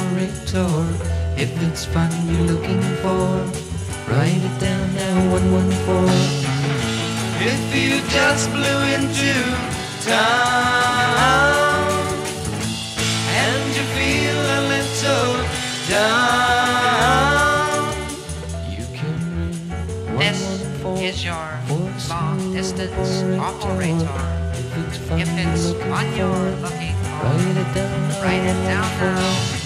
operator. If it's fun you're looking for, write it down now 114. If you just blew into town and you feel a little down, you can ring This is your long distance operator. If it's fun If you're it's you're for, looking for, write it down write it down now.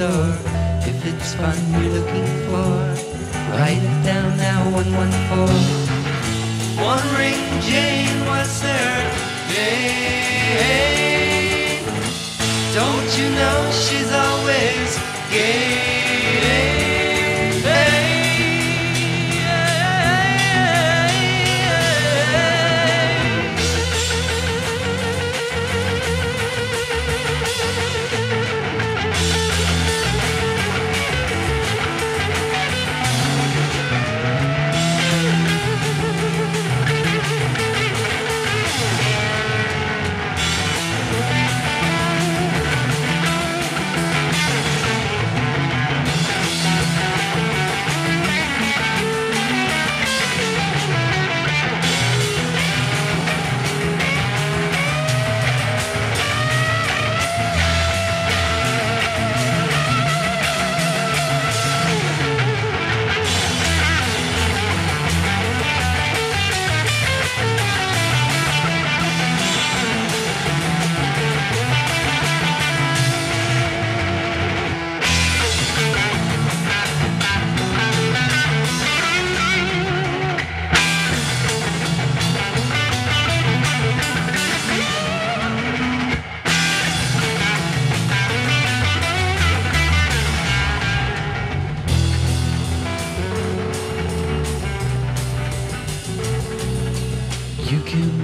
Operator. If it's fun you're looking for, write it down now 114. One ring Jane was her name. Don't you know she's always gay?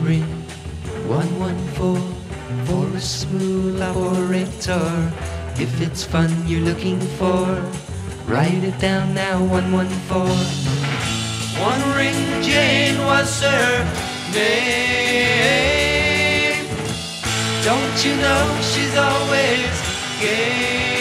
Ring 114 for a smooth operator. If it's fun you're looking for, write it down now 114. One ring Jane was her name. Don't you know she's always gay?